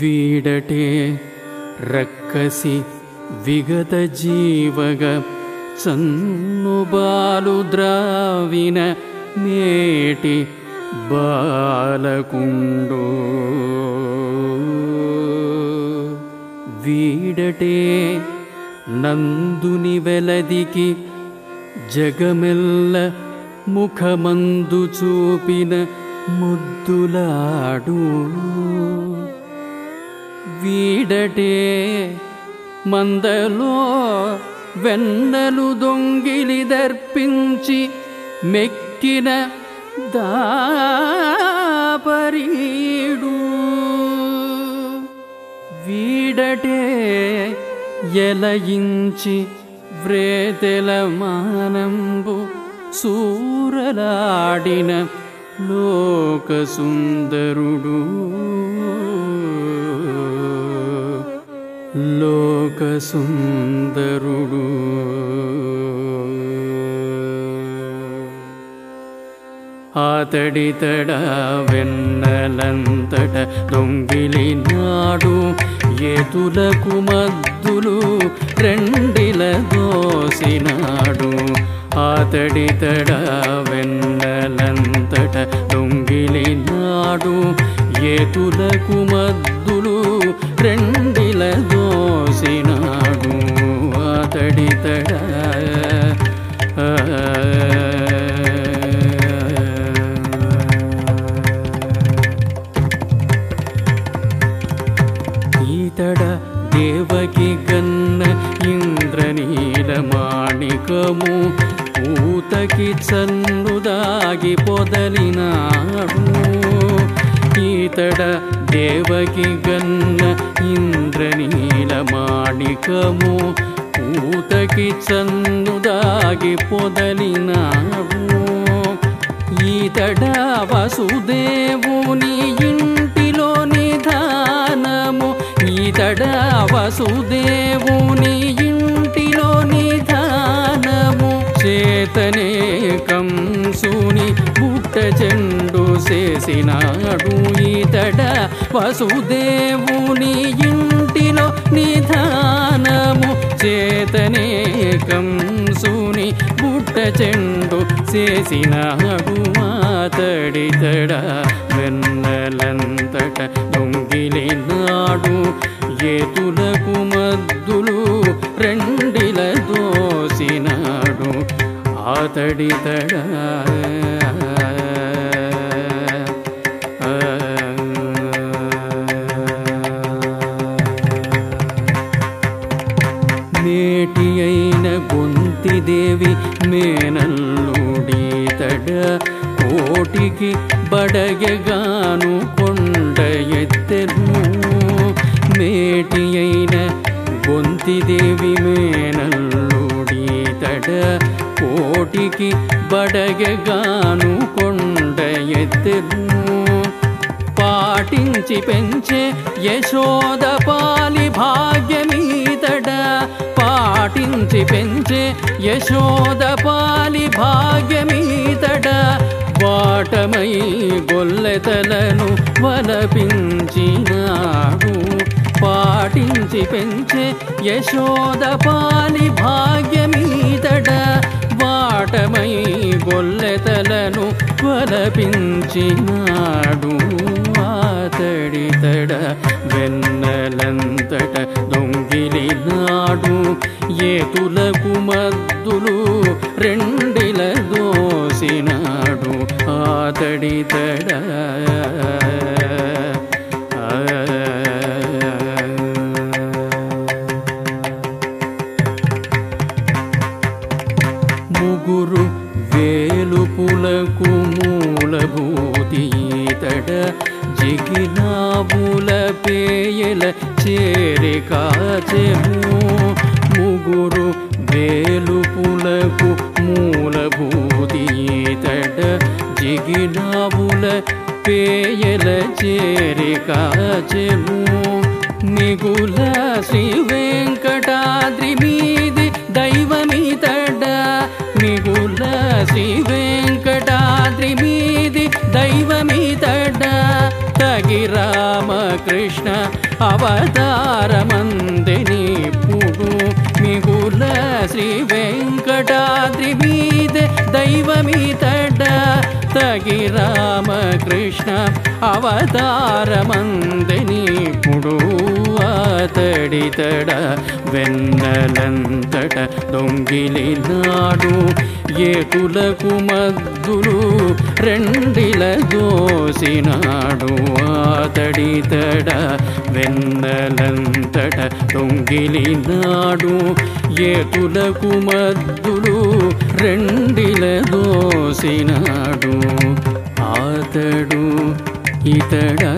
వీడటే రక్కసి విగత జీవగ చన్నుబాలు ద్రావిన నేటి బాలకుండు. వీడటే నందుని వెలదికి జగమెల్ల ముఖమందు చూపిన ముద్దులాడు. వీడటే మందలో వెన్నలు దొంగిలి దర్పించి మెక్కిన దాపరీడు. వీడటే ఎలయించి వ్రేతెల మానంబు సూరలాడిన లోక సుందరుడు లోక సుందరుడు ఆతడితడ వెన్నలంతట దొంగిలినాడు ఎతులకు మద్దులు రెండిల దోసినాడు. ఆతడితడ వెన్నలంతట దొంగిలినాడు ఎతులకు మద్దులు రెండిల దోసినాడు ఆతడితడ ఈతడ దేవకి గన్న ఇంద్రనీల మాణికము పూతకి చన్నుదాగి పొదలినాడు ఈతడ దేవకి గన్న ఇంద్రనీల మాణికము పూతకి చన్నుదాగి పొదలినాడు ఈతడ వసుదేవుని ఇంటిలో నిధానము ఈతడ వసుదేవుని చేతనే సూని పుట్ట చెండు చేసినాడు ఈతడ. వసుదేవుని ఇంటిలో నిధానము చేతనేకం సూని పుట్ట చెండు చేసినాడు మాతడితడ. వెన్నలంతట దొంగిలిన தடி தட ಮೇಟಿಯೈನ ಗೊಂತಿ ದೇವಿ ಮೇನಲ್ಲೂಡಿ ತಡ ಕೋಟಿಗೆ ಬಡಗೆಗಾನು ಕೊಂಡಯೆತ್ತೆನು ಮೇಟಿಯೈನ ಗೊಂತಿ ದೇವಿ ಮೇನಲ್ಲೂಡಿ ತಡ కోటికి బడగగాను కొండ ఎత్తెను పాటించి పెంచే యశోద పాలి భాగ్యమీతడ. పాటించి పెంచే యశోద పాలి భాగ్యమీతడ. వాటమై గొల్లెతలను వలపించినాడు. పాటించి పెంచే యశోద పాలి భాగ్యమీతడ. తలపించినాడు అతడి తడ వెన్నలంతట దొంగిలినాడు. ఏతులకు మద్దులు రెండిల దోసినాడు. అతడి తడ మూలభూతీతడ జిగినాబుల పేయల చేరి కాచెము ముగురు వేలుపులకు మూలభూతీతడ జిగినాబుల పేయల చేరి కాచెము నిగుల శ్రీ శ్రీ వెంకటాద్రి మీది దైవమితడ తగి తగి రామకృష్ణ అవతారమందెనిప్పుడు మిగుల శ్రీ వెంకటాద్రి మీద దైవమితడ తగి రామకృష్ణ అవతారమందెనిప్పుడు అతడితడ వెన్నలంతట దొంగిలినాడు ఏటులకు మద్దులు రెండిల దోసినాడు. అతడితడ వెన్నలంతట దొంగిలినాడు ఏటులకు మద్దులు రెండిల దోసినాడు. అతడు ఇతడా